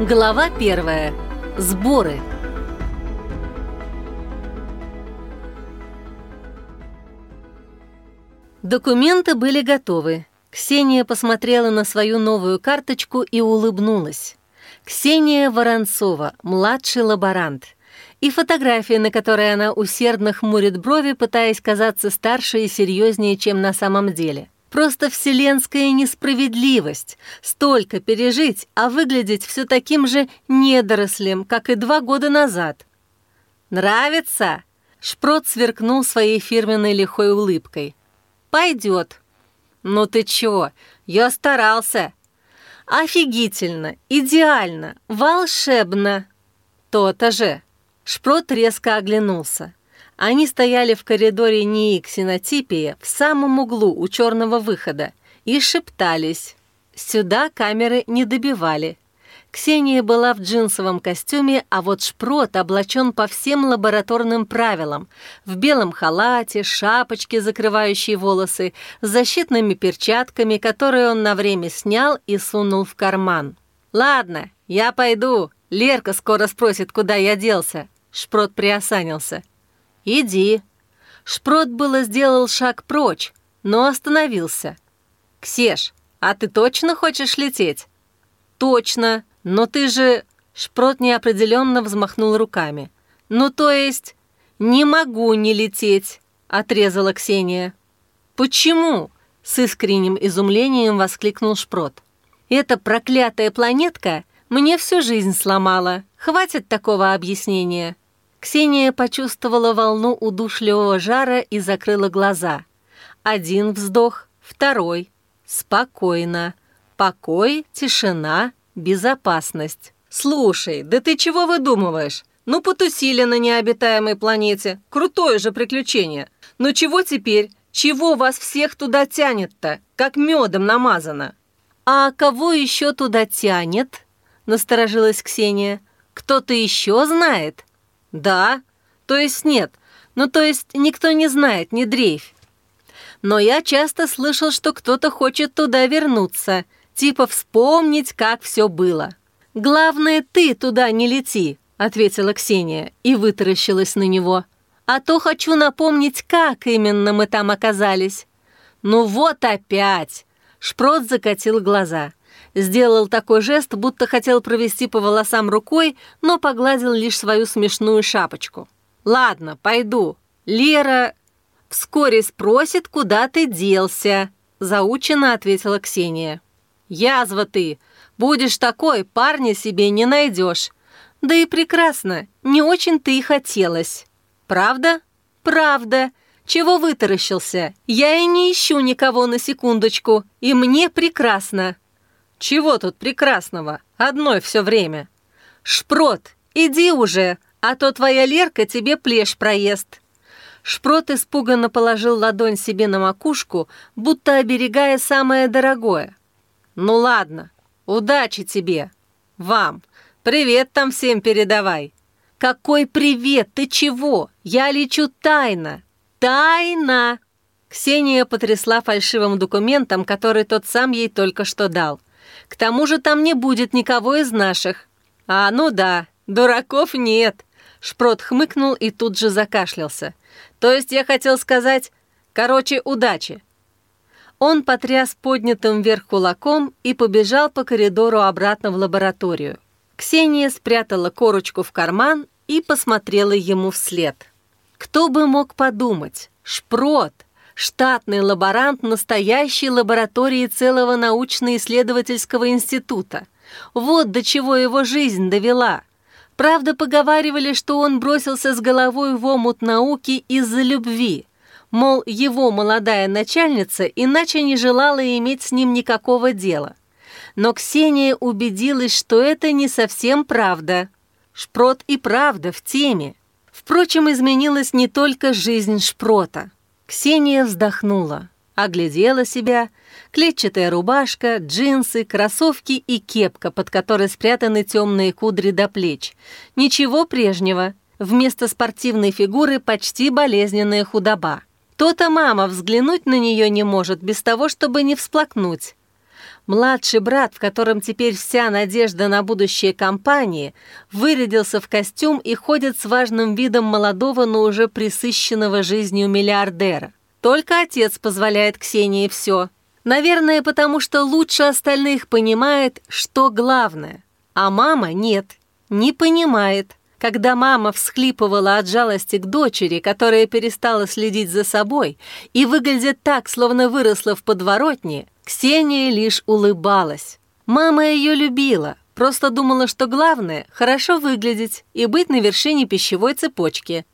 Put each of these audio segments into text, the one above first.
Глава первая. Сборы. Документы были готовы. Ксения посмотрела на свою новую карточку и улыбнулась. Ксения Воронцова, младший лаборант. И фотография, на которой она усердно хмурит брови, пытаясь казаться старше и серьезнее, чем на самом деле. Просто вселенская несправедливость. Столько пережить, а выглядеть все таким же недорослем, как и два года назад. «Нравится?» Шпрот сверкнул своей фирменной лихой улыбкой. «Пойдет». «Ну ты чё? Я старался». «Офигительно! Идеально! Волшебно!» «То-то же!» Шпрот резко оглянулся. Они стояли в коридоре НИИ ксенотипия в самом углу у черного выхода и шептались. Сюда камеры не добивали. Ксения была в джинсовом костюме, а вот Шпрот облачен по всем лабораторным правилам. В белом халате, шапочке, закрывающей волосы, с защитными перчатками, которые он на время снял и сунул в карман. «Ладно, я пойду. Лерка скоро спросит, куда я делся». Шпрот приосанился. «Иди». Шпрот было сделал шаг прочь, но остановился. «Ксеш, а ты точно хочешь лететь?» «Точно, но ты же...» Шпрот неопределенно взмахнул руками. «Ну, то есть...» «Не могу не лететь», — отрезала Ксения. «Почему?» — с искренним изумлением воскликнул Шпрот. «Эта проклятая планетка мне всю жизнь сломала. Хватит такого объяснения. Ксения почувствовала волну удушливого жара и закрыла глаза. Один вздох, второй. Спокойно. Покой, тишина, безопасность. «Слушай, да ты чего выдумываешь? Ну, потусили на необитаемой планете. Крутое же приключение. Но чего теперь? Чего вас всех туда тянет-то? Как медом намазано?» «А кого еще туда тянет?» — насторожилась Ксения. «Кто-то еще знает?» «Да? То есть нет. Ну, то есть никто не знает, не дрейфь. Но я часто слышал, что кто-то хочет туда вернуться, типа вспомнить, как все было. Главное, ты туда не лети», — ответила Ксения и вытаращилась на него. «А то хочу напомнить, как именно мы там оказались». «Ну вот опять!» Шпрот закатил глаза. Сделал такой жест, будто хотел провести по волосам рукой, но погладил лишь свою смешную шапочку. «Ладно, пойду. Лера вскоре спросит, куда ты делся», — заучено ответила Ксения. «Язва ты! Будешь такой, парня себе не найдешь. Да и прекрасно, не очень-то и хотелось. Правда? Правда. Чего вытаращился? Я и не ищу никого на секундочку, и мне прекрасно». «Чего тут прекрасного? Одной все время». «Шпрот, иди уже, а то твоя Лерка тебе плешь проест». Шпрот испуганно положил ладонь себе на макушку, будто оберегая самое дорогое. «Ну ладно, удачи тебе. Вам. Привет там всем передавай». «Какой привет? Ты чего? Я лечу тайно. Тайна!» Ксения потрясла фальшивым документом, который тот сам ей только что дал. К тому же там не будет никого из наших. А, ну да, дураков нет. Шпрот хмыкнул и тут же закашлялся. То есть я хотел сказать, короче, удачи. Он потряс поднятым вверх кулаком и побежал по коридору обратно в лабораторию. Ксения спрятала корочку в карман и посмотрела ему вслед. Кто бы мог подумать? Шпрот! Штатный лаборант настоящей лаборатории целого научно-исследовательского института. Вот до чего его жизнь довела. Правда, поговаривали, что он бросился с головой в омут науки из-за любви. Мол, его молодая начальница иначе не желала иметь с ним никакого дела. Но Ксения убедилась, что это не совсем правда. Шпрот и правда в теме. Впрочем, изменилась не только жизнь Шпрота. Ксения вздохнула, оглядела себя. Клетчатая рубашка, джинсы, кроссовки и кепка, под которой спрятаны темные кудри до плеч. Ничего прежнего. Вместо спортивной фигуры почти болезненная худоба. То-то мама взглянуть на нее не может без того, чтобы не всплакнуть. Младший брат, в котором теперь вся надежда на будущее компании, вырядился в костюм и ходит с важным видом молодого, но уже присыщенного жизнью миллиардера. Только отец позволяет Ксении все. Наверное, потому что лучше остальных понимает, что главное. А мама нет, не понимает. Когда мама всхлипывала от жалости к дочери, которая перестала следить за собой и выглядит так, словно выросла в подворотне, Ксения лишь улыбалась. Мама ее любила, просто думала, что главное – хорошо выглядеть и быть на вершине пищевой цепочки.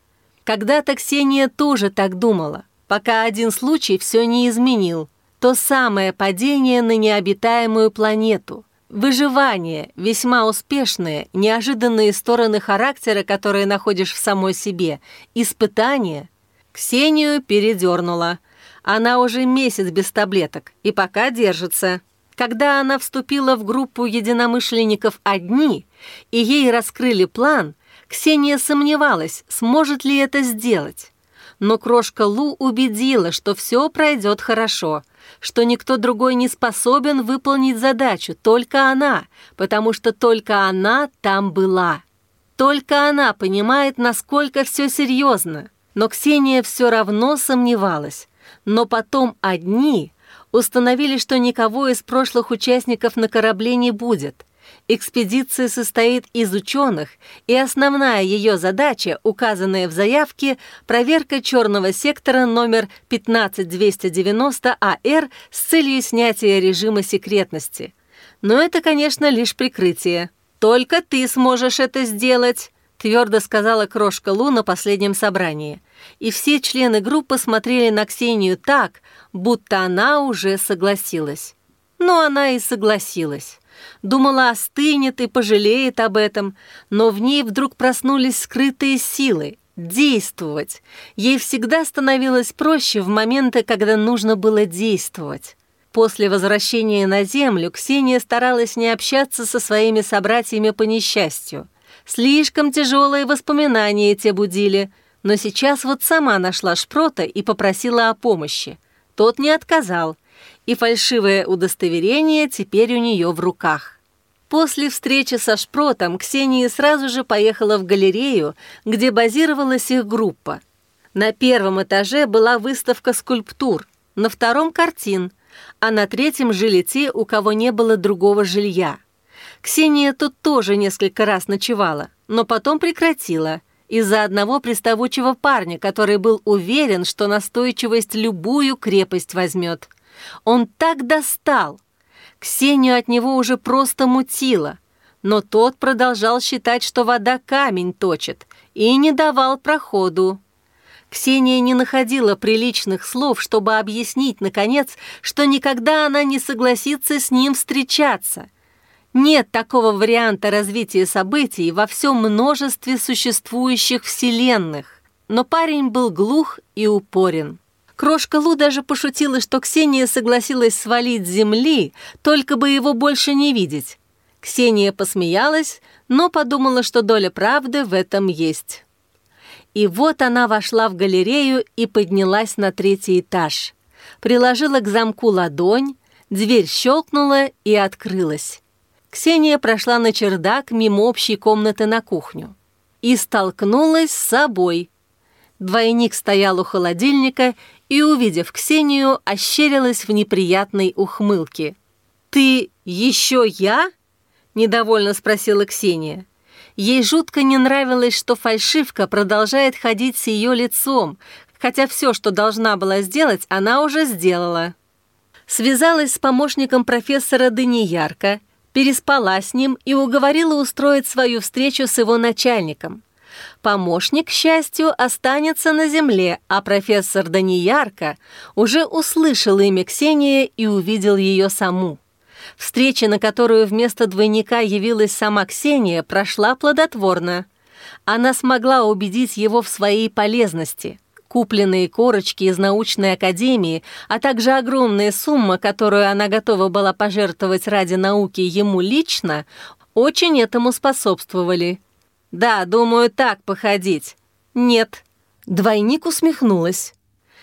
Когда-то Ксения тоже так думала, пока один случай все не изменил. То самое падение на необитаемую планету – Выживание, весьма успешные, неожиданные стороны характера, которые находишь в самой себе, испытания. Ксению передернула. Она уже месяц без таблеток и пока держится. Когда она вступила в группу единомышленников «Одни» и ей раскрыли план, Ксения сомневалась, сможет ли это сделать. Но крошка Лу убедила, что все пройдет хорошо – что никто другой не способен выполнить задачу, только она, потому что только она там была. Только она понимает, насколько все серьезно. Но Ксения все равно сомневалась. Но потом одни установили, что никого из прошлых участников на корабле не будет – Экспедиция состоит из ученых, и основная ее задача, указанная в заявке, проверка черного сектора номер 15290АР а с целью снятия режима секретности. Но это, конечно, лишь прикрытие. «Только ты сможешь это сделать», — твердо сказала Крошка Лу на последнем собрании. И все члены группы смотрели на Ксению так, будто она уже согласилась. Но она и согласилась. Думала, остынет и пожалеет об этом, но в ней вдруг проснулись скрытые силы. Действовать. Ей всегда становилось проще в моменты, когда нужно было действовать. После возвращения на Землю Ксения старалась не общаться со своими собратьями по несчастью. Слишком тяжелые воспоминания те будили, но сейчас вот сама нашла Шпрота и попросила о помощи. Тот не отказал – и фальшивое удостоверение теперь у нее в руках. После встречи со Шпротом Ксения сразу же поехала в галерею, где базировалась их группа. На первом этаже была выставка скульптур, на втором – картин, а на третьем жили те, у кого не было другого жилья. Ксения тут тоже несколько раз ночевала, но потом прекратила из-за одного приставучего парня, который был уверен, что настойчивость любую крепость возьмет. Он так достал. Ксению от него уже просто мутило. Но тот продолжал считать, что вода камень точит, и не давал проходу. Ксения не находила приличных слов, чтобы объяснить, наконец, что никогда она не согласится с ним встречаться. Нет такого варианта развития событий во всем множестве существующих вселенных. Но парень был глух и упорен. Крошка Лу даже пошутила, что Ксения согласилась свалить с земли, только бы его больше не видеть. Ксения посмеялась, но подумала, что доля правды в этом есть. И вот она вошла в галерею и поднялась на третий этаж. Приложила к замку ладонь, дверь щелкнула и открылась. Ксения прошла на чердак мимо общей комнаты на кухню и столкнулась с собой. Двойник стоял у холодильника и, увидев Ксению, ощерилась в неприятной ухмылке. «Ты еще я?» – недовольно спросила Ксения. Ей жутко не нравилось, что фальшивка продолжает ходить с ее лицом, хотя все, что должна была сделать, она уже сделала. Связалась с помощником профессора Даниярка, переспала с ним и уговорила устроить свою встречу с его начальником – Помощник, к счастью, останется на земле, а профессор Даниярка уже услышал имя Ксения и увидел ее саму. Встреча, на которую вместо двойника явилась сама Ксения, прошла плодотворно. Она смогла убедить его в своей полезности. Купленные корочки из научной академии, а также огромная сумма, которую она готова была пожертвовать ради науки ему лично, очень этому способствовали. «Да, думаю, так походить». «Нет». Двойник усмехнулась.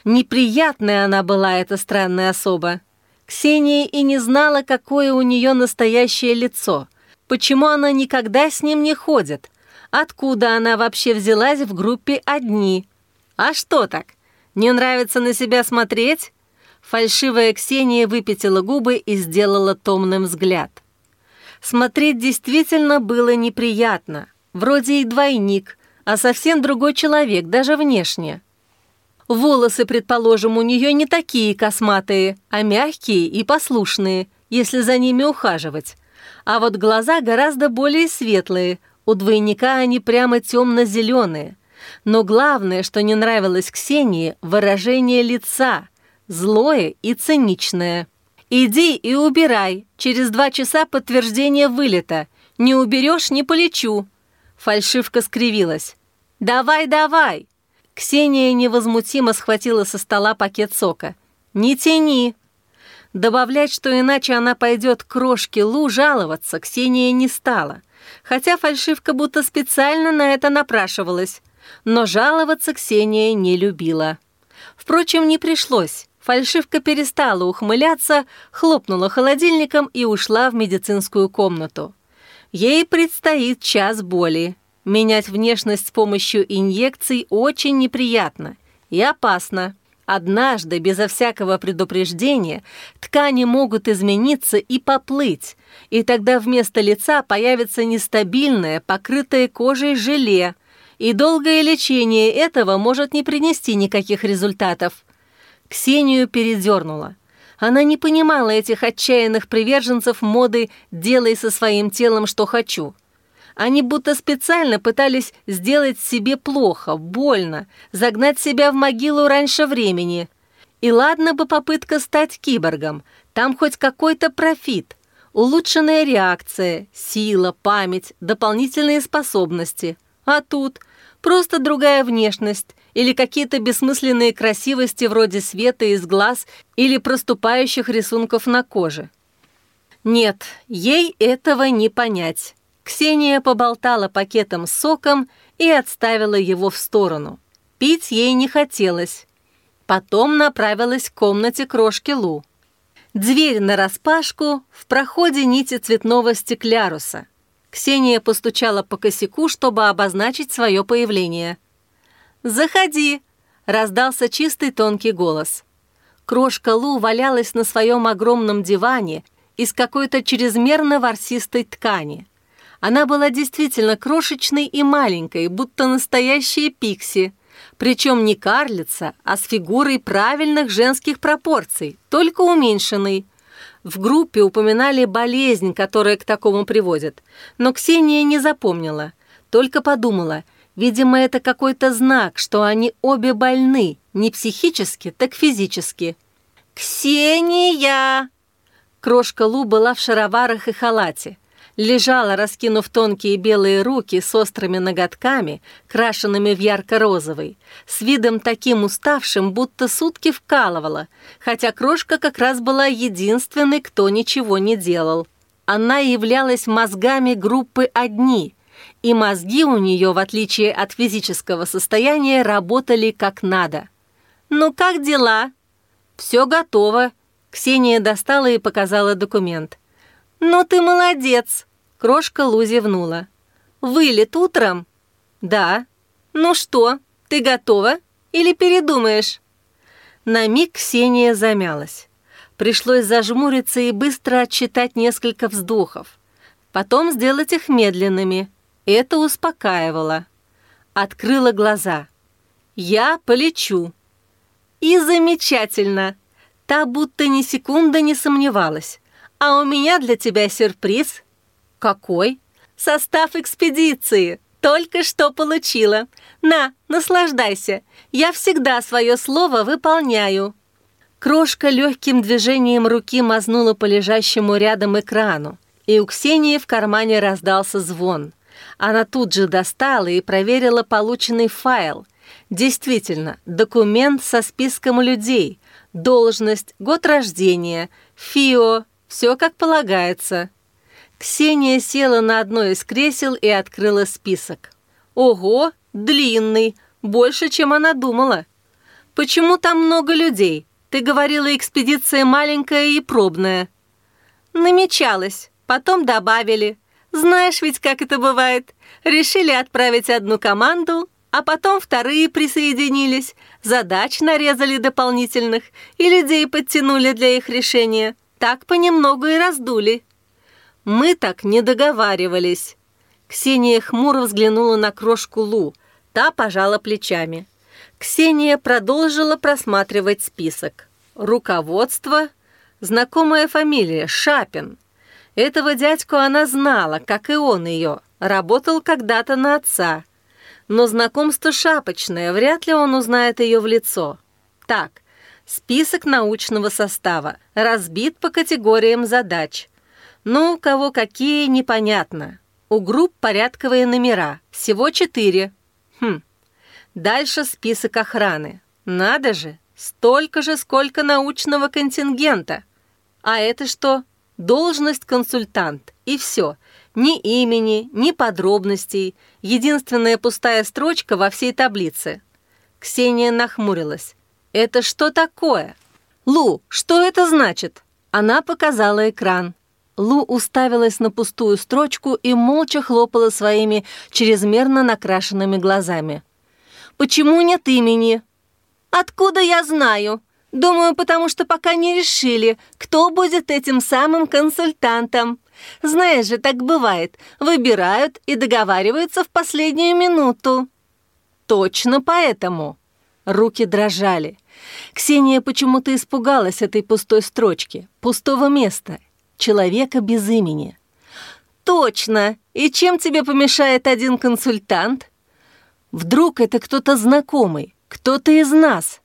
Неприятная она была, эта странная особа. Ксения и не знала, какое у нее настоящее лицо, почему она никогда с ним не ходит, откуда она вообще взялась в группе «Одни». А что так? Не нравится на себя смотреть? Фальшивая Ксения выпятила губы и сделала томным взгляд. Смотреть действительно было неприятно. Вроде и двойник, а совсем другой человек, даже внешне. Волосы, предположим, у нее не такие косматые, а мягкие и послушные, если за ними ухаживать. А вот глаза гораздо более светлые, у двойника они прямо темно-зеленые. Но главное, что не нравилось Ксении, выражение лица, злое и циничное. «Иди и убирай, через два часа подтверждение вылета. Не уберешь – не полечу». Фальшивка скривилась. «Давай, давай!» Ксения невозмутимо схватила со стола пакет сока. «Не тяни!» Добавлять, что иначе она пойдет к крошке Лу жаловаться, Ксения не стала. Хотя фальшивка будто специально на это напрашивалась. Но жаловаться Ксения не любила. Впрочем, не пришлось. Фальшивка перестала ухмыляться, хлопнула холодильником и ушла в медицинскую комнату. Ей предстоит час боли. Менять внешность с помощью инъекций очень неприятно и опасно. Однажды, безо всякого предупреждения, ткани могут измениться и поплыть, и тогда вместо лица появится нестабильное, покрытое кожей желе, и долгое лечение этого может не принести никаких результатов. Ксению передернула. Она не понимала этих отчаянных приверженцев моды «делай со своим телом, что хочу». Они будто специально пытались сделать себе плохо, больно, загнать себя в могилу раньше времени. И ладно бы попытка стать киборгом, там хоть какой-то профит, улучшенная реакция, сила, память, дополнительные способности. А тут просто другая внешность, или какие-то бессмысленные красивости вроде света из глаз или проступающих рисунков на коже. Нет, ей этого не понять. Ксения поболтала пакетом с соком и отставила его в сторону. Пить ей не хотелось. Потом направилась к комнате крошки Лу. Дверь нараспашку, в проходе нити цветного стекляруса. Ксения постучала по косяку, чтобы обозначить свое появление – «Заходи!» — раздался чистый тонкий голос. Крошка Лу валялась на своем огромном диване из какой-то чрезмерно ворсистой ткани. Она была действительно крошечной и маленькой, будто настоящая пикси, причем не карлица, а с фигурой правильных женских пропорций, только уменьшенной. В группе упоминали болезнь, которая к такому приводит, но Ксения не запомнила, только подумала – Видимо, это какой-то знак, что они обе больны, не психически, так физически. «Ксения!» Крошка Лу была в шароварах и халате. Лежала, раскинув тонкие белые руки с острыми ноготками, крашенными в ярко-розовый, с видом таким уставшим, будто сутки вкалывала, хотя крошка как раз была единственной, кто ничего не делал. Она являлась мозгами группы «Одни», и мозги у нее, в отличие от физического состояния, работали как надо. «Ну как дела?» «Все готово», — Ксения достала и показала документ. «Ну ты молодец!» — крошка Лу зевнула. «Вылет утром?» «Да». «Ну что, ты готова? Или передумаешь?» На миг Ксения замялась. Пришлось зажмуриться и быстро отчитать несколько вздохов. Потом сделать их медленными — это успокаивало. Открыла глаза. «Я полечу». «И замечательно!» Та будто ни секунды не сомневалась. «А у меня для тебя сюрприз». «Какой?» «Состав экспедиции. Только что получила. На, наслаждайся. Я всегда свое слово выполняю». Крошка легким движением руки мазнула по лежащему рядом экрану, и у Ксении в кармане раздался звон – она тут же достала и проверила полученный файл. Действительно, документ со списком людей, должность, год рождения, ФИО, все как полагается. Ксения села на одно из кресел и открыла список. Ого, длинный, больше, чем она думала. Почему там много людей? Ты говорила, экспедиция маленькая и пробная». «Намечалась, потом добавили. Знаешь ведь, как это бывает. Решили отправить одну команду, а потом вторые присоединились, задач нарезали дополнительных и людей подтянули для их решения. Так понемногу и раздули. Мы так не договаривались. Ксения хмуро взглянула на крошку Лу. Та пожала плечами. Ксения продолжила просматривать список. Руководство, знакомая фамилия Шапин. Этого дядьку она знала, как и он ее. Работал когда-то на отца. Но знакомство шапочное, вряд ли он узнает ее в лицо. Так, список научного состава, разбит по категориям задач. Ну, у кого какие, непонятно. У групп порядковые номера, всего четыре. Хм, Дальше список охраны. Надо же, столько же, сколько научного контингента. А это что? Должность консультант. И все. Ни имени, ни подробностей. Единственная пустая строчка во всей таблице. Ксения нахмурилась. «Это что такое?» «Лу, что это значит?» Она показала экран. Лу уставилась на пустую строчку и молча хлопала своими чрезмерно накрашенными глазами. Почему нет имени?» «Откуда я знаю? Думаю, потому что пока не решили, кто будет этим самым консультантом. Знаешь же, так бывает. Выбирают и договариваются в последнюю минуту». «Точно поэтому». Руки дрожали. Ксения почему-то испугалась этой пустой строчки, пустого места, человека без имени. «Точно! И чем тебе помешает один консультант?» Вдруг это кто-то знакомый, кто-то из нас.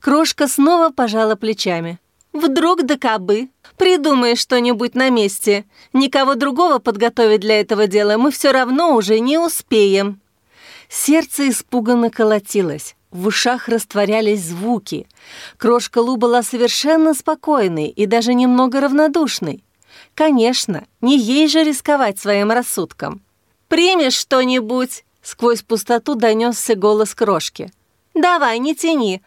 Крошка снова пожала плечами. Вдруг да кабы. Придумай что-нибудь на месте. Никого другого подготовить для этого дела мы все равно уже не успеем. Сердце испуганно колотилось. В ушах растворялись звуки. Крошка Лу была совершенно спокойной и даже немного равнодушной. Конечно, не ей же рисковать своим рассудком. «Примешь что-нибудь?» Сквозь пустоту донесся голос крошки. «Давай, не тяни.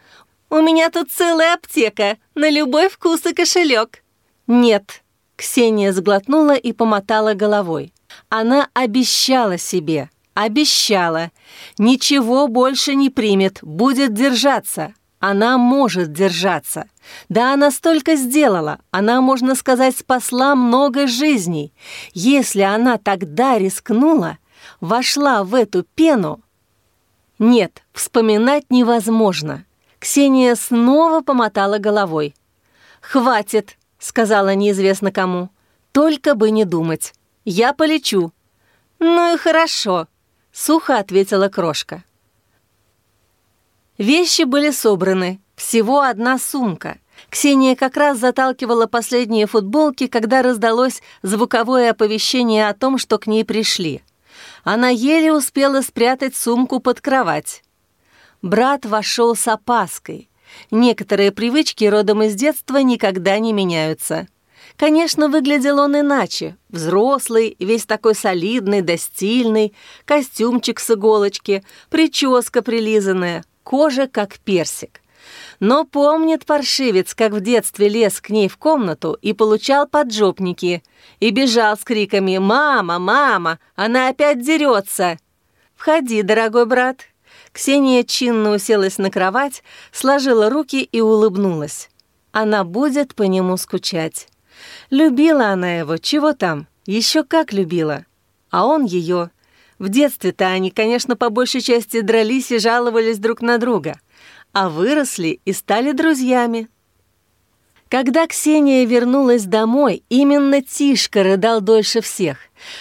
У меня тут целая аптека, на любой вкус и кошелек». «Нет», — Ксения сглотнула и помотала головой. Она обещала себе, обещала. Ничего больше не примет, будет держаться. Она может держаться. Да она столько сделала. Она, можно сказать, спасла много жизней. Если она тогда рискнула, вошла в эту пену... Нет, вспоминать невозможно. Ксения снова помотала головой. «Хватит», — сказала неизвестно кому. «Только бы не думать. Я полечу». «Ну и хорошо», — сухо ответила крошка. Вещи были собраны, всего одна сумка. Ксения как раз заталкивала последние футболки, когда раздалось звуковое оповещение о том, что к ней пришли она еле успела спрятать сумку под кровать. Брат вошел с опаской. Некоторые привычки родом из детства никогда не меняются. Конечно, выглядел он иначе. Взрослый, весь такой солидный да костюмчик с иголочки, прическа прилизанная, кожа как персик. Но помнит паршивец, как в детстве лез к ней в комнату и получал поджопники, и бежал с криками «Мама! Мама! Она опять дерется!» «Входи, дорогой брат!» Ксения чинно уселась на кровать, сложила руки и улыбнулась. Она будет по нему скучать. Любила она его, чего там, еще как любила. А он ее. В детстве-то они, конечно, по большей части дрались и жаловались друг на друга а выросли и стали друзьями. Когда Ксения вернулась домой, именно Тишка рыдал дольше всех.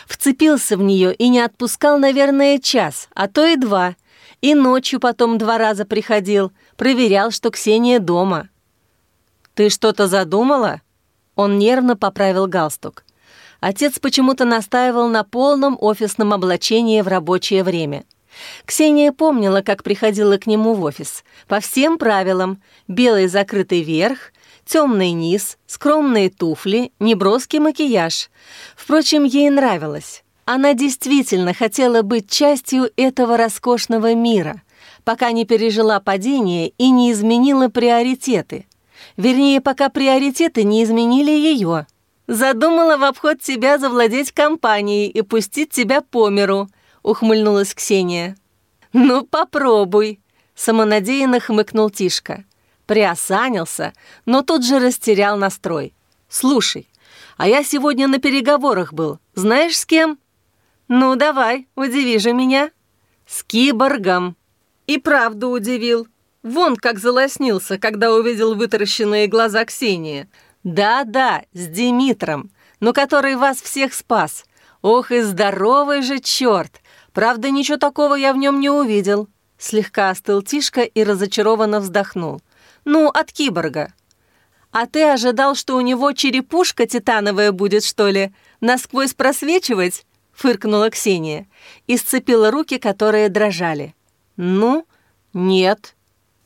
Вцепился в нее и не отпускал, наверное, час, а то и два. И ночью потом два раза приходил, проверял, что Ксения дома. «Ты что-то задумала?» Он нервно поправил галстук. Отец почему-то настаивал на полном офисном облачении в рабочее время. Ксения помнила, как приходила к нему в офис. По всем правилам. Белый закрытый верх, темный низ, скромные туфли, неброский макияж. Впрочем, ей нравилось. Она действительно хотела быть частью этого роскошного мира, пока не пережила падение и не изменила приоритеты. Вернее, пока приоритеты не изменили ее. Задумала в обход тебя завладеть компанией и пустить тебя по миру, ухмыльнулась Ксения. Ну, попробуй, самонадеянно хмыкнул Тишка. Приосанился, но тут же растерял настрой. Слушай, а я сегодня на переговорах был. Знаешь, с кем? Ну, давай, удиви же меня. С киборгом. И правду удивил. Вон как залоснился, когда увидел вытаращенные глаза Ксении. Да-да, с Димитром, но который вас всех спас. Ох и здоровый же черт! Правда, ничего такого я в нем не увидел. Слегка остыл Тишка и разочарованно вздохнул. Ну, от киборга. А ты ожидал, что у него черепушка титановая будет, что ли? Насквозь просвечивать? Фыркнула Ксения и сцепила руки, которые дрожали. Ну, нет,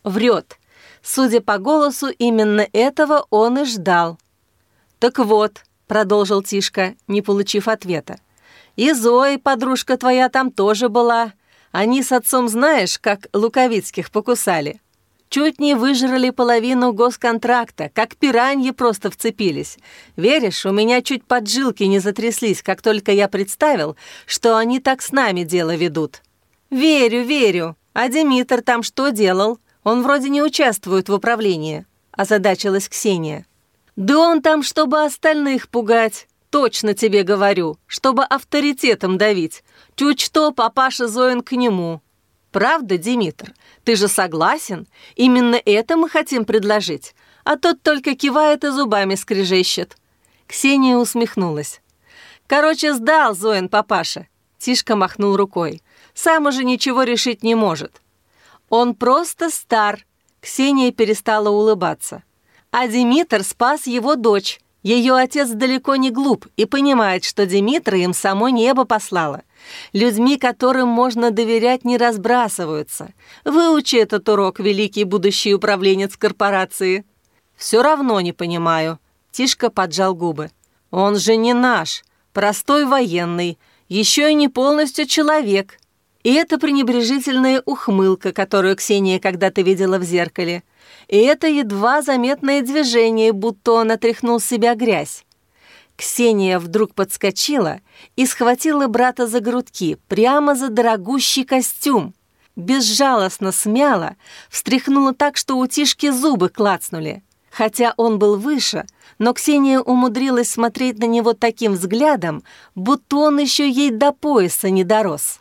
Врет. Судя по голосу, именно этого он и ждал. «Так вот», — продолжил Тишка, не получив ответа, «и Зои, подружка твоя, там тоже была. Они с отцом знаешь, как Луковицких покусали. Чуть не выжрали половину госконтракта, как пираньи просто вцепились. Веришь, у меня чуть поджилки не затряслись, как только я представил, что они так с нами дело ведут. Верю, верю. А Димитр там что делал?» Он вроде не участвует в управлении», — озадачилась Ксения. «Да он там, чтобы остальных пугать. Точно тебе говорю, чтобы авторитетом давить. Чуть что, папаша Зоин к нему». «Правда, Димитр? Ты же согласен? Именно это мы хотим предложить. А тот только кивает и зубами скрежещет». Ксения усмехнулась. «Короче, сдал Зоин папаша». Тишка махнул рукой. «Сам уже ничего решить не может. «Он просто стар», — Ксения перестала улыбаться. А Димитр спас его дочь. Ее отец далеко не глуп и понимает, что Димитра им само небо послало. Людьми, которым можно доверять, не разбрасываются. Выучи этот урок, великий будущий управленец корпорации. Все равно не понимаю. Тишка поджал губы. Он же не наш, простой военный, еще и не полностью человек. И это пренебрежительная ухмылка, которую Ксения когда-то видела в зеркале. И это едва заметное движение, будто он отряхнул себя грязь. Ксения вдруг подскочила и схватила брата за грудки, прямо за дорогущий костюм. Безжалостно смяла, встряхнула так, что у Тишки зубы клацнули. Хотя он был выше, но Ксения умудрилась смотреть на него таким взглядом, будто он еще ей до пояса не дорос.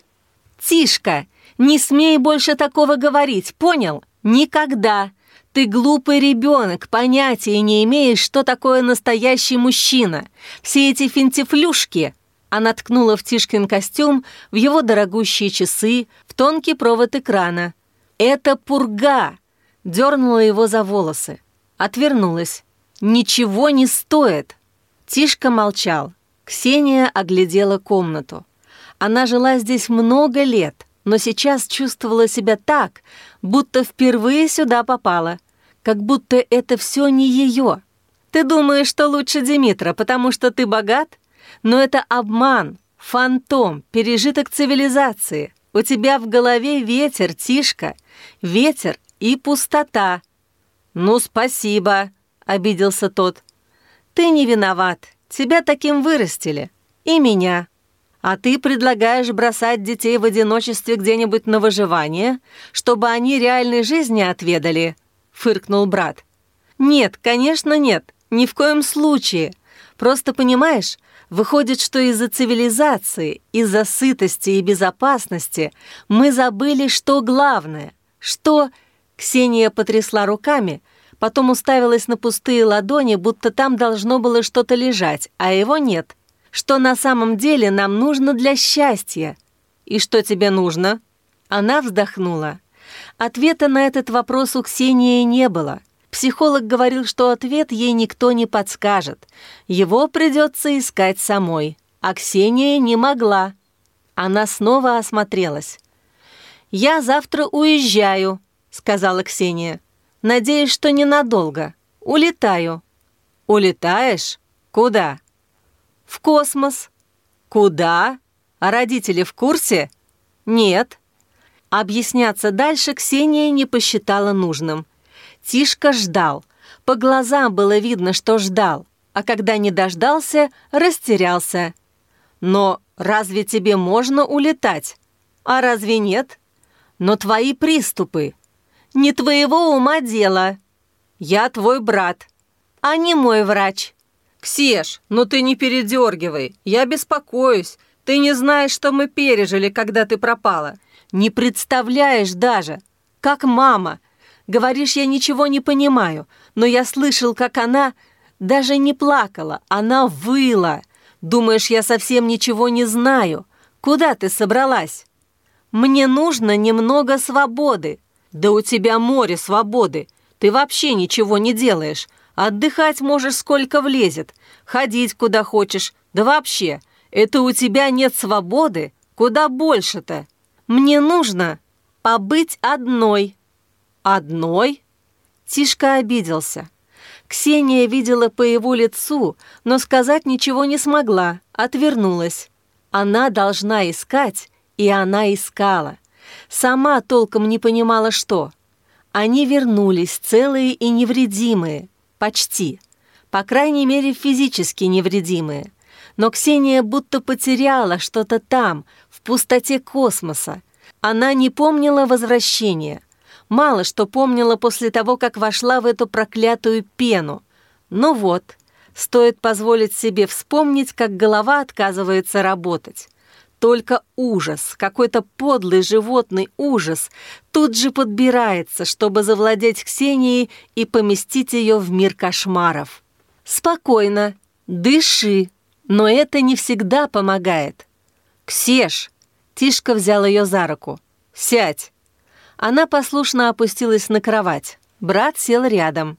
«Тишка, не смей больше такого говорить, понял? Никогда! Ты глупый ребенок, понятия не имеешь, что такое настоящий мужчина. Все эти финтифлюшки...» Она ткнула в Тишкин костюм, в его дорогущие часы, в тонкий провод экрана. «Это пурга!» Дернула его за волосы. Отвернулась. «Ничего не стоит!» Тишка молчал. Ксения оглядела комнату. Она жила здесь много лет, но сейчас чувствовала себя так, будто впервые сюда попала, как будто это все не ее. Ты думаешь, что лучше Димитра, потому что ты богат? Но это обман, фантом, пережиток цивилизации. У тебя в голове ветер, Тишка, ветер и пустота. «Ну, спасибо», — обиделся тот. «Ты не виноват, тебя таким вырастили. И меня». А ты предлагаешь бросать детей в одиночестве где-нибудь на выживание, чтобы они реальной жизни отведали?» — фыркнул брат. «Нет, конечно, нет, ни в коем случае. Просто понимаешь, выходит, что из-за цивилизации, из-за сытости и безопасности мы забыли, что главное, что...» Ксения потрясла руками, потом уставилась на пустые ладони, будто там должно было что-то лежать, а его нет что на самом деле нам нужно для счастья. И что тебе нужно?» Она вздохнула. Ответа на этот вопрос у Ксении не было. Психолог говорил, что ответ ей никто не подскажет. Его придется искать самой. А Ксения не могла. Она снова осмотрелась. «Я завтра уезжаю», — сказала Ксения. «Надеюсь, что ненадолго. Улетаю». «Улетаешь? Куда?» «В космос». «Куда? А родители в курсе?» «Нет». Объясняться дальше Ксения не посчитала нужным. Тишка ждал. По глазам было видно, что ждал, а когда не дождался, растерялся. Но разве тебе можно улетать? А разве нет? Но твои приступы. Не твоего ума дело. Я твой брат, а не мой врач. Ксеш, ну ты не передергивай. Я беспокоюсь. Ты не знаешь, что мы пережили, когда ты пропала. Не представляешь даже. Как мама. Говоришь, я ничего не понимаю, но я слышал, как она даже не плакала, она выла. Думаешь, я совсем ничего не знаю? Куда ты собралась? Мне нужно немного свободы. Да у тебя море свободы. Ты вообще ничего не делаешь. Отдыхать можешь сколько влезет. Ходить куда хочешь. Да вообще, это у тебя нет свободы. Куда больше-то? Мне нужно побыть одной. Одной? Тишка обиделся. Ксения видела по его лицу, но сказать ничего не смогла, отвернулась. Она должна искать, и она искала. Сама толком не понимала, что. Они вернулись целые и невредимые. Почти. По крайней мере, физически невредимые. Но Ксения будто потеряла что-то там, в пустоте космоса. Она не помнила возвращения. Мало что помнила после того, как вошла в эту проклятую пену. Но вот, стоит позволить себе вспомнить, как голова отказывается работать. Только ужас, какой-то подлый животный ужас, тут же подбирается, чтобы завладеть Ксенией и поместить ее в мир кошмаров. Спокойно, дыши, но это не всегда помогает. «Ксеш!» Тишка взял ее за руку. «Сядь!» Она послушно опустилась на кровать. Брат сел рядом.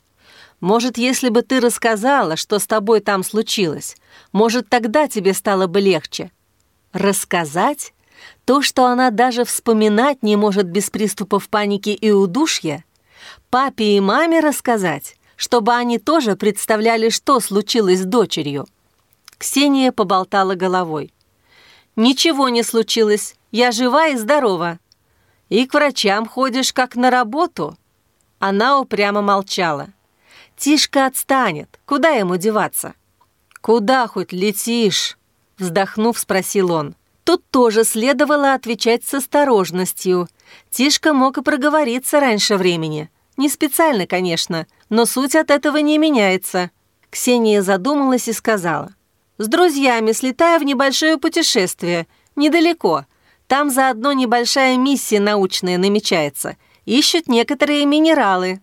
«Может, если бы ты рассказала, что с тобой там случилось, может, тогда тебе стало бы легче?» Рассказать? То, что она даже вспоминать не может без приступов паники и удушья? Папе и маме рассказать, чтобы они тоже представляли, что случилось с дочерью? Ксения поболтала головой. «Ничего не случилось, я жива и здорова. И к врачам ходишь, как на работу?» Она упрямо молчала. «Тишка отстанет, куда ему деваться?» «Куда хоть летишь?» Вздохнув, спросил он. Тут тоже следовало отвечать с осторожностью. Тишка мог и проговориться раньше времени. Не специально, конечно, но суть от этого не меняется. Ксения задумалась и сказала. «С друзьями слетаю в небольшое путешествие. Недалеко. Там заодно небольшая миссия научная намечается. Ищут некоторые минералы».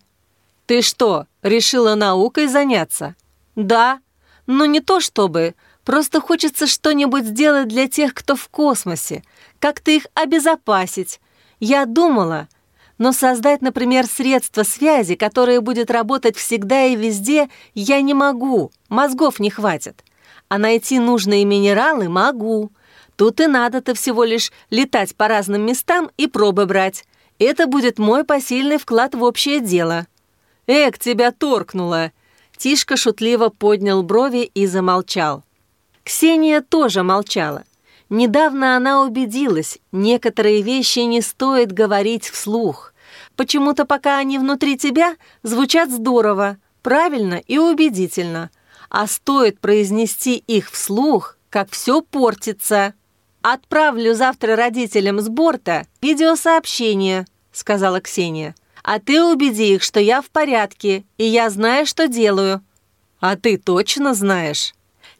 «Ты что, решила наукой заняться?» «Да. Но не то чтобы. Просто хочется что-нибудь сделать для тех, кто в космосе, как-то их обезопасить. Я думала, но создать, например, средство связи, которое будет работать всегда и везде, я не могу, мозгов не хватит. А найти нужные минералы могу. Тут и надо-то всего лишь летать по разным местам и пробы брать. Это будет мой посильный вклад в общее дело. «Эк, тебя торкнуло!» Тишка шутливо поднял брови и замолчал. Ксения тоже молчала. Недавно она убедилась, некоторые вещи не стоит говорить вслух. Почему-то пока они внутри тебя, звучат здорово, правильно и убедительно. А стоит произнести их вслух, как все портится. «Отправлю завтра родителям с борта видеосообщение», — сказала Ксения. «А ты убеди их, что я в порядке, и я знаю, что делаю». «А ты точно знаешь?»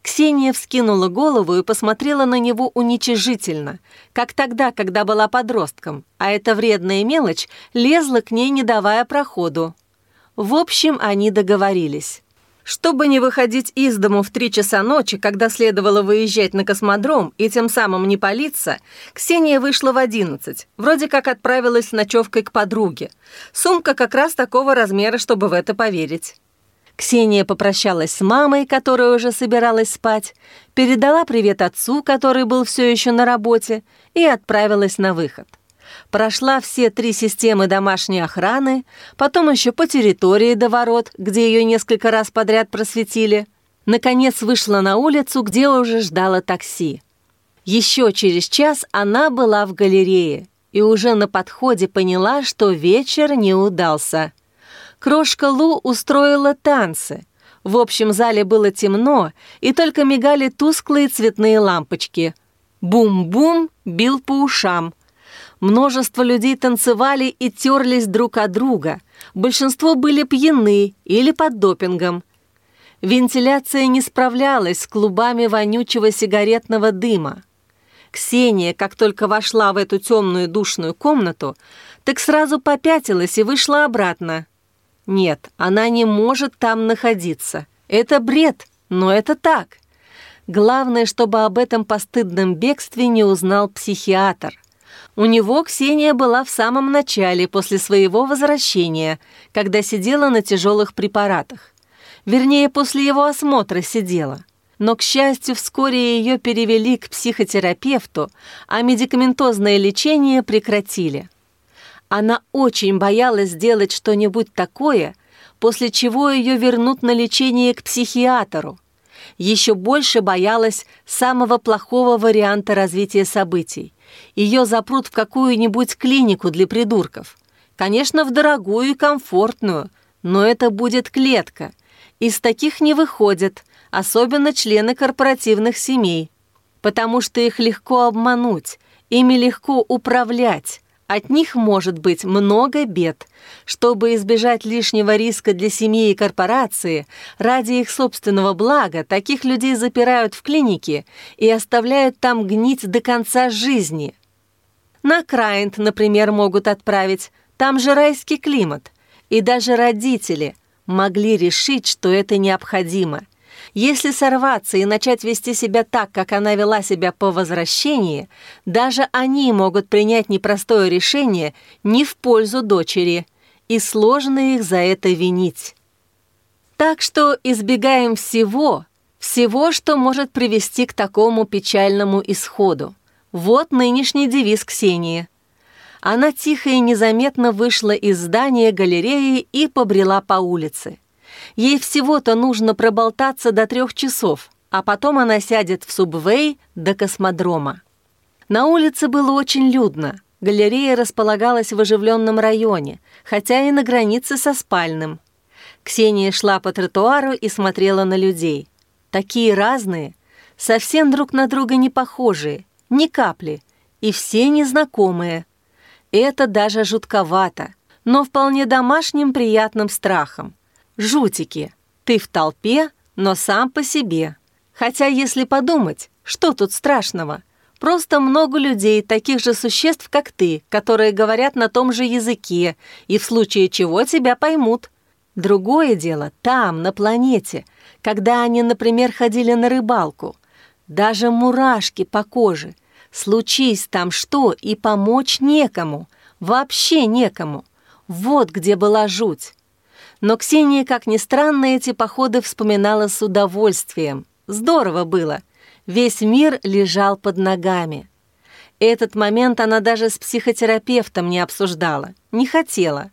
Ксения вскинула голову и посмотрела на него уничижительно, как тогда, когда была подростком, а эта вредная мелочь лезла к ней, не давая проходу. В общем, они договорились. Чтобы не выходить из дому в три часа ночи, когда следовало выезжать на космодром и тем самым не палиться, Ксения вышла в одиннадцать, вроде как отправилась с ночевкой к подруге. Сумка как раз такого размера, чтобы в это поверить. Ксения попрощалась с мамой, которая уже собиралась спать, передала привет отцу, который был все еще на работе, и отправилась на выход. Прошла все три системы домашней охраны, потом еще по территории до ворот, где ее несколько раз подряд просветили. Наконец вышла на улицу, где уже ждало такси. Еще через час она была в галерее и уже на подходе поняла, что вечер не удался – Крошка Лу устроила танцы. В общем зале было темно, и только мигали тусклые цветные лампочки. Бум-бум бил по ушам. Множество людей танцевали и терлись друг от друга. Большинство были пьяны или под допингом. Вентиляция не справлялась с клубами вонючего сигаретного дыма. Ксения, как только вошла в эту темную душную комнату, так сразу попятилась и вышла обратно. Нет, она не может там находиться. Это бред, но это так. Главное, чтобы об этом постыдном бегстве не узнал психиатр. У него Ксения была в самом начале, после своего возвращения, когда сидела на тяжелых препаратах. Вернее, после его осмотра сидела. Но, к счастью, вскоре ее перевели к психотерапевту, а медикаментозное лечение прекратили. Она очень боялась сделать что-нибудь такое, после чего ее вернут на лечение к психиатру. Еще больше боялась самого плохого варианта развития событий. Ее запрут в какую-нибудь клинику для придурков. Конечно, в дорогую и комфортную, но это будет клетка. Из таких не выходят, особенно члены корпоративных семей, потому что их легко обмануть, ими легко управлять, от них может быть много бед. Чтобы избежать лишнего риска для семьи и корпорации, ради их собственного блага таких людей запирают в клинике и оставляют там гнить до конца жизни. На Крайнт, например, могут отправить, там же райский климат. И даже родители могли решить, что это необходимо – если сорваться и начать вести себя так, как она вела себя по возвращении, даже они могут принять непростое решение не в пользу дочери, и сложно их за это винить. Так что избегаем всего, всего, что может привести к такому печальному исходу. Вот нынешний девиз Ксении. Она тихо и незаметно вышла из здания галереи и побрела по улице. Ей всего-то нужно проболтаться до трех часов, а потом она сядет в субвей до космодрома. На улице было очень людно. Галерея располагалась в оживленном районе, хотя и на границе со спальным. Ксения шла по тротуару и смотрела на людей. Такие разные, совсем друг на друга не похожие, ни капли, и все незнакомые. Это даже жутковато, но вполне домашним приятным страхом. Жутики. Ты в толпе, но сам по себе. Хотя, если подумать, что тут страшного? Просто много людей, таких же существ, как ты, которые говорят на том же языке и в случае чего тебя поймут. Другое дело там, на планете, когда они, например, ходили на рыбалку. Даже мурашки по коже. Случись там что, и помочь некому. Вообще некому. Вот где была жуть. Но Ксения, как ни странно, эти походы вспоминала с удовольствием. Здорово было. Весь мир лежал под ногами. Этот момент она даже с психотерапевтом не обсуждала, не хотела.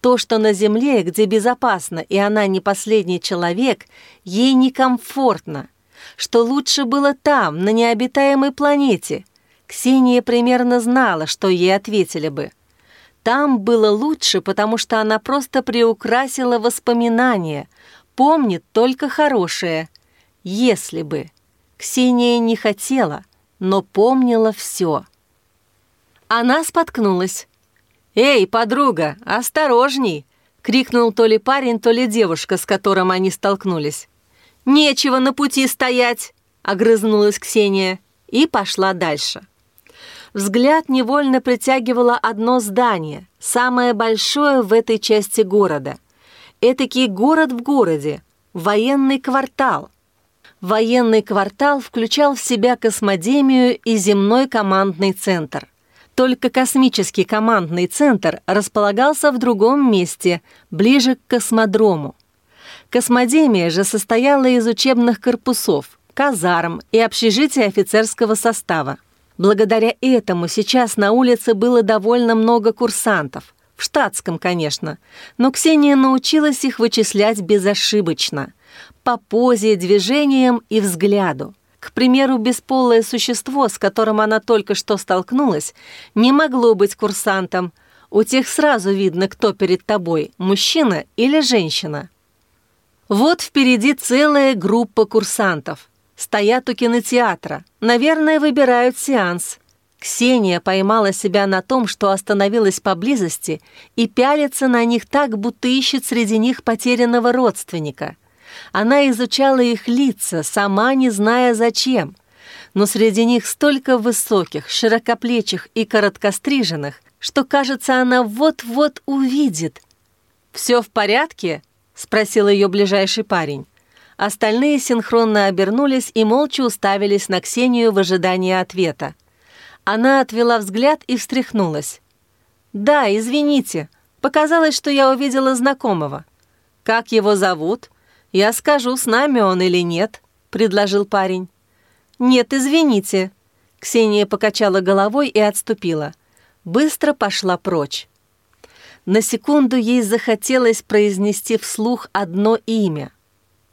То, что на Земле, где безопасно, и она не последний человек, ей некомфортно. Что лучше было там, на необитаемой планете. Ксения примерно знала, что ей ответили бы – там было лучше, потому что она просто приукрасила воспоминания, помнит только хорошее. Если бы. Ксения не хотела, но помнила все. Она споткнулась. «Эй, подруга, осторожней!» — крикнул то ли парень, то ли девушка, с которым они столкнулись. «Нечего на пути стоять!» — огрызнулась Ксения и пошла дальше. Взгляд невольно притягивало одно здание, самое большое в этой части города. Этакий город в городе, военный квартал. Военный квартал включал в себя космодемию и земной командный центр. Только космический командный центр располагался в другом месте, ближе к космодрому. Космодемия же состояла из учебных корпусов, казарм и общежития офицерского состава. Благодаря этому сейчас на улице было довольно много курсантов. В штатском, конечно. Но Ксения научилась их вычислять безошибочно. По позе, движениям и взгляду. К примеру, бесполое существо, с которым она только что столкнулась, не могло быть курсантом. У тех сразу видно, кто перед тобой, мужчина или женщина. Вот впереди целая группа курсантов. Стоят у кинотеатра. Наверное, выбирают сеанс. Ксения поймала себя на том, что остановилась поблизости и пялится на них так, будто ищет среди них потерянного родственника. Она изучала их лица, сама не зная зачем. Но среди них столько высоких, широкоплечих и короткостриженных, что, кажется, она вот-вот увидит. «Все в порядке?» — спросил ее ближайший парень. Остальные синхронно обернулись и молча уставились на Ксению в ожидании ответа. Она отвела взгляд и встряхнулась. «Да, извините. Показалось, что я увидела знакомого. Как его зовут? Я скажу, с нами он или нет», — предложил парень. «Нет, извините». Ксения покачала головой и отступила. Быстро пошла прочь. На секунду ей захотелось произнести вслух одно имя —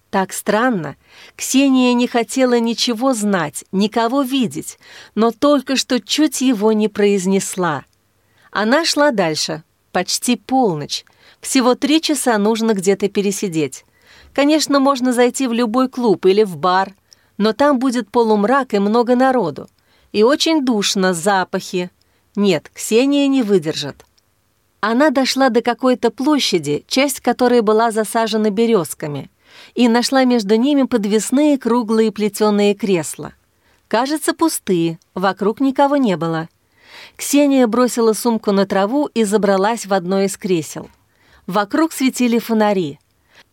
так странно. Ксения не хотела ничего знать, никого видеть, но только что чуть его не произнесла. Она шла дальше. Почти полночь. Всего три часа нужно где-то пересидеть. Конечно, можно зайти в любой клуб или в бар, но там будет полумрак и много народу. И очень душно, запахи. Нет, Ксения не выдержит. Она дошла до какой-то площади, часть которой была засажена березками – и нашла между ними подвесные круглые плетеные кресла. Кажется, пустые, вокруг никого не было. Ксения бросила сумку на траву и забралась в одно из кресел. Вокруг светили фонари.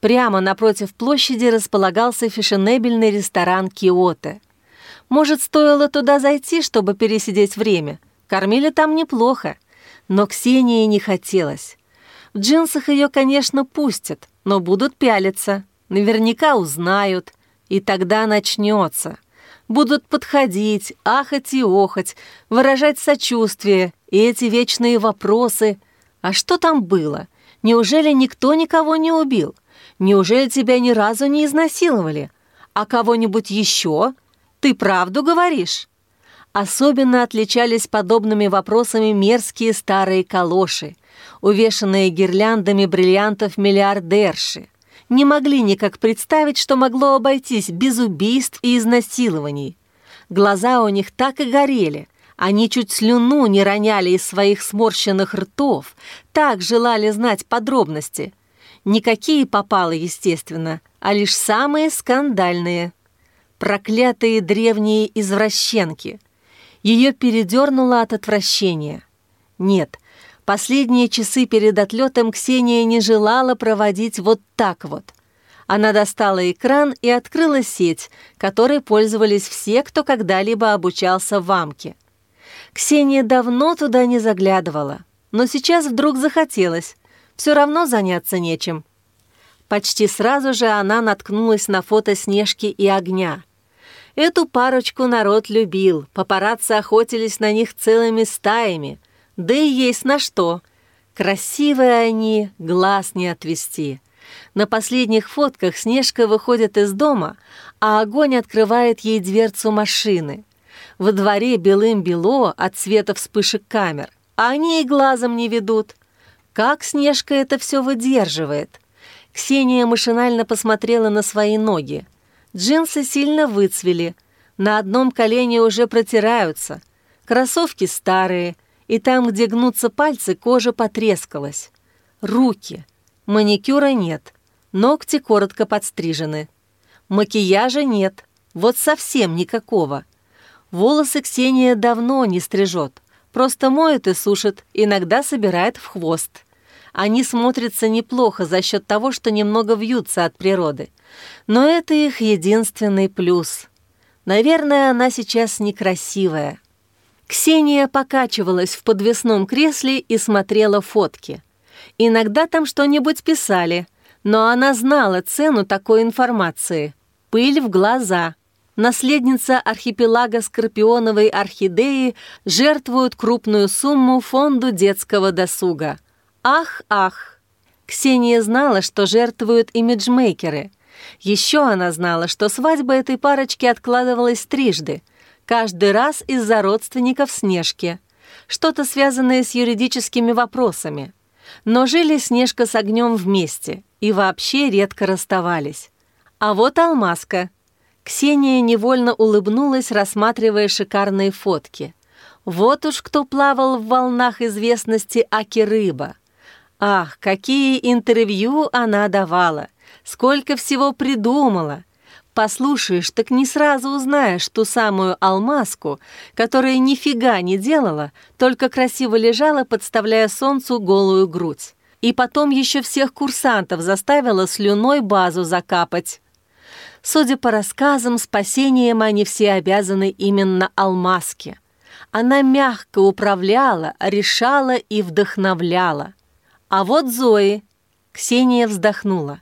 Прямо напротив площади располагался фешенебельный ресторан «Киото». Может, стоило туда зайти, чтобы пересидеть время? Кормили там неплохо. Но Ксении не хотелось. В джинсах ее, конечно, пустят, но будут пялиться. Наверняка узнают, и тогда начнется. Будут подходить, ахать и охать, выражать сочувствие и эти вечные вопросы. А что там было? Неужели никто никого не убил? Неужели тебя ни разу не изнасиловали? А кого-нибудь еще? Ты правду говоришь?» Особенно отличались подобными вопросами мерзкие старые калоши, увешанные гирляндами бриллиантов миллиардерши не могли никак представить, что могло обойтись без убийств и изнасилований. Глаза у них так и горели, они чуть слюну не роняли из своих сморщенных ртов, так желали знать подробности. Никакие попалы, естественно, а лишь самые скандальные. Проклятые древние извращенки. Ее передернуло от отвращения. Нет, Последние часы перед отлетом Ксения не желала проводить вот так вот. Она достала экран и открыла сеть, которой пользовались все, кто когда-либо обучался в Амке. Ксения давно туда не заглядывала, но сейчас вдруг захотелось. Все равно заняться нечем. Почти сразу же она наткнулась на фото Снежки и Огня. Эту парочку народ любил, папарацци охотились на них целыми стаями – да и есть на что. Красивые они, глаз не отвести. На последних фотках Снежка выходит из дома, а огонь открывает ей дверцу машины. Во дворе белым-бело от света вспышек камер, а они и глазом не ведут. Как Снежка это все выдерживает? Ксения машинально посмотрела на свои ноги. Джинсы сильно выцвели, на одном колене уже протираются. Кроссовки старые, и там, где гнутся пальцы, кожа потрескалась. Руки. Маникюра нет. Ногти коротко подстрижены. Макияжа нет. Вот совсем никакого. Волосы Ксения давно не стрижет. Просто моет и сушит, иногда собирает в хвост. Они смотрятся неплохо за счет того, что немного вьются от природы. Но это их единственный плюс. Наверное, она сейчас некрасивая. Ксения покачивалась в подвесном кресле и смотрела фотки. Иногда там что-нибудь писали, но она знала цену такой информации. Пыль в глаза. Наследница архипелага Скорпионовой орхидеи жертвует крупную сумму фонду детского досуга. Ах, ах! Ксения знала, что жертвуют имиджмейкеры. Еще она знала, что свадьба этой парочки откладывалась трижды – Каждый раз из-за родственников Снежки. что-то связанное с юридическими вопросами. Но жили Снежка с огнем вместе и вообще редко расставались. А вот Алмазка. Ксения невольно улыбнулась, рассматривая шикарные фотки. Вот уж кто плавал в волнах известности Аки-рыба. Ах, какие интервью она давала! Сколько всего придумала! Послушаешь, так не сразу узнаешь ту самую алмазку, которая нифига не делала, только красиво лежала, подставляя солнцу голую грудь. И потом еще всех курсантов заставила слюной базу закапать. Судя по рассказам, спасением они все обязаны именно алмазке. Она мягко управляла, решала и вдохновляла. А вот Зои. Ксения вздохнула.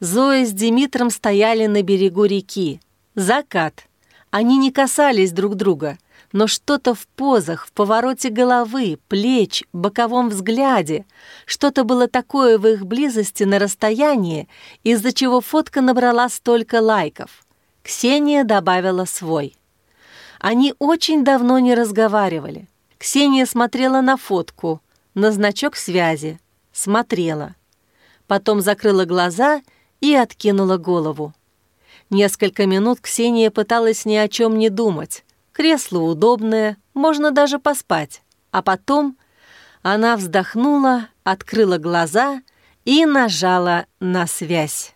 Зоя с Димитром стояли на берегу реки. Закат. Они не касались друг друга, но что-то в позах, в повороте головы, плеч, боковом взгляде, что-то было такое в их близости на расстоянии, из-за чего фотка набрала столько лайков. Ксения добавила свой. Они очень давно не разговаривали. Ксения смотрела на фотку, на значок связи. Смотрела. Потом закрыла глаза и откинула голову. Несколько минут Ксения пыталась ни о чем не думать. Кресло удобное, можно даже поспать. А потом она вздохнула, открыла глаза и нажала на связь.